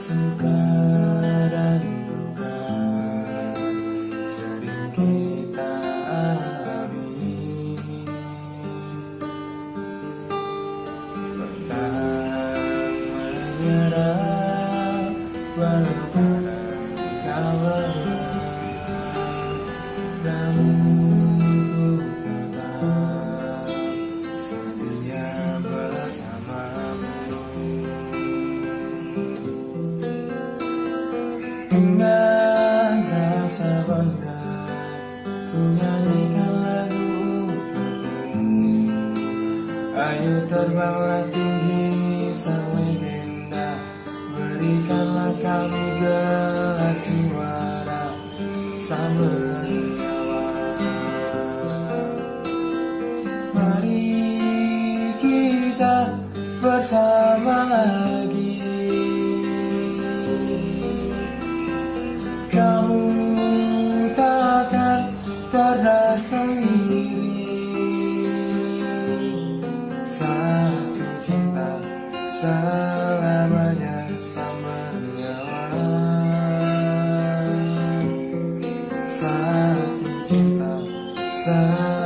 Duka sering kita alami. Pantang menyerah kawan Namun Dengan rasa bangga Ku nyanyikan lagu untukmu Ayo terbanglah tinggi sang legenda Berikanlah kami gelar juara Sama Mari kita bersama Satu cinta selamanya sama nyawa Satu cinta selamanya